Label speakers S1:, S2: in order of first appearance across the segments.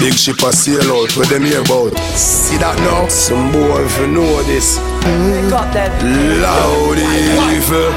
S1: Big ship a sail out, where them here about? See that now? Some boy if you know this. Loud evil.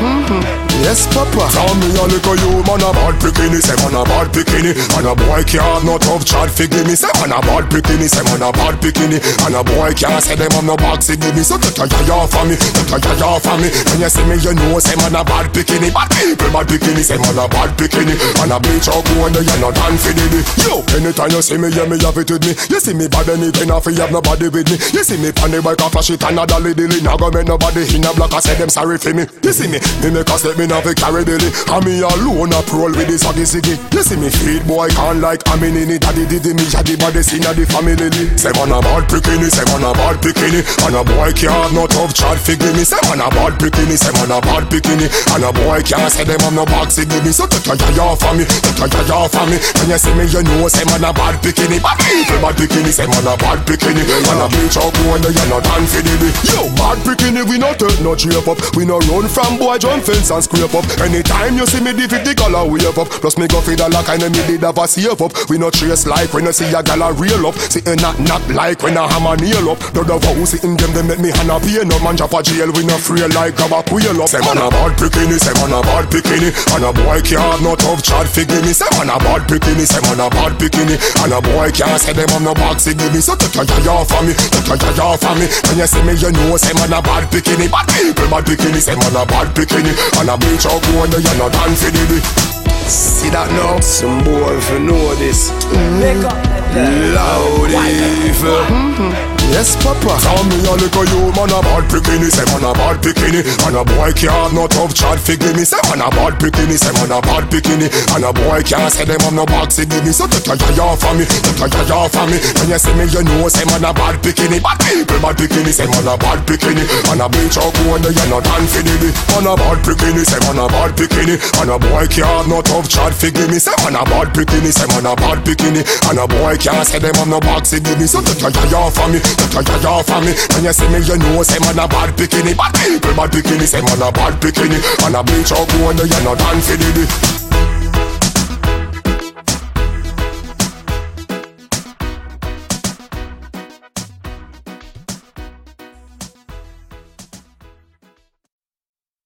S1: Yes, Papa.
S2: Tell me a little you man a bad bikini, say man a bad bikini, and a boy can't no tough chat fi give me. Say man a bad bikini, say man a bad bikini, and a boy can't say them have no box give me. So take a yaya for me, take a yaya for me. When you see me, you know say man a bad bikini, bad people bad bikini, say man a bad bikini, and a bleach out go and you not done fi did it. Yo, anytime you see me, yeah me have it with me. You see me bad anything, I fi have nobody with me. You see me pan the bike, I flash it and a dolly dilly. Now go make nobody in a block, I say them sorry for me. You see me, me make a step, me now fi carry. And me alone a roll with the saggy siggy. You see me feed boy can't like I mean in it. Daddy did me daddy body sin of the family. Say man a bad bikini, man a bad bikini. And a boy can't no tough chat figure me. Say man a bad bikini, man a bad bikini. And a boy can't say them have no box give me. So take a yaya for me, take a yaya for me. When you see me, you know say man a bad bikini. Bad people bad bikini, say man a bad bikini. And a bleach out and you not done for the Yo, bad bikini, we not take no drape up. We no run from boy jump fence and scrape up. Anytime you see me, the 50 color wave up. Plus me go feed a lock and me did have a save up. We no trace like when you see a gal a real up. See a knock knock like when a hammer nail up. The dove who sitting them, them make me hand a pain up. Man drop a jail, we no free like grab a wheel up. Say man a bad bikini, say man a bad bikini. And a boy can't have no tough chat figure me. Say man a bad bikini, say man a bad bikini. And a boy can't say them have no box give me. So take your yaya for me, take your yaya for me. When you see me, you know say man a bad bikini. Bad people bad bikini, say man a bad bikini. And a bleach out go and you not done for the
S1: See that now? Some boy if you know this. Loud evil. Yes, Papa.
S2: Tell me a little you man a bad bikini, say man a bad bikini, and a boy can't no tough chat figure me. Say man a bad bikini, say man a bad bikini, and a boy can't say them have no box give. So take a yaya for me, take a yaya for me. When you see me, you know say man a bad bikini, bad people bad bikini, say man a bad bikini, and a bleach out go and you not done the Man a bad bikini, say man a bad bikini, and a boy can't no tough chat figure me. Say man a bad bikini, say man a bad bikini, and a boy can't say them have no box give. So take a yaya for me, take a yaya for me. When you see me, you know say man a bad bikini, bad people bad bikini, say man a bad bikini, and a bleach out and you not done for the